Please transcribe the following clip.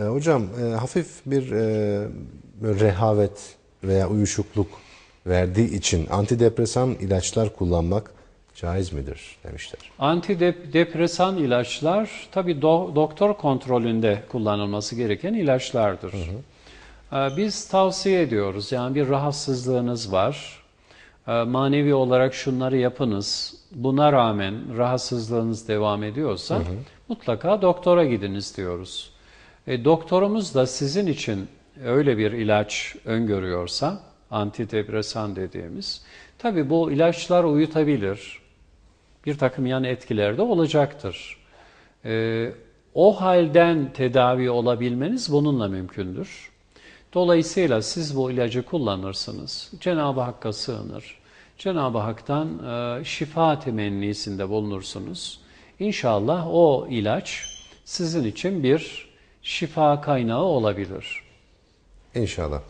hocam e, hafif bir e, rehavet veya uyuşukluk verdiği için antidepresan ilaçlar kullanmak caiz midir demişler. Antidepresan ilaçlar tabi do- doktor kontrolünde kullanılması gereken ilaçlardır. Ee, Biz tavsiye ediyoruz yani bir rahatsızlığınız var, Ee, manevi olarak şunları yapınız, buna rağmen rahatsızlığınız devam ediyorsa mutlaka doktora gidiniz diyoruz. E, doktorumuz da sizin için öyle bir ilaç öngörüyorsa, antidepresan dediğimiz, tabi bu ilaçlar uyutabilir, bir takım yan etkileri de olacaktır. Ee, o halden tedavi olabilmeniz bununla mümkündür. Dolayısıyla siz bu ilacı kullanırsınız. Cenab-ı Hakk'a sığınır. Cenab-ı Hak'tan e, şifa temennisinde bulunursunuz. İnşallah o ilaç sizin için bir şifa kaynağı olabilir. İnşallah.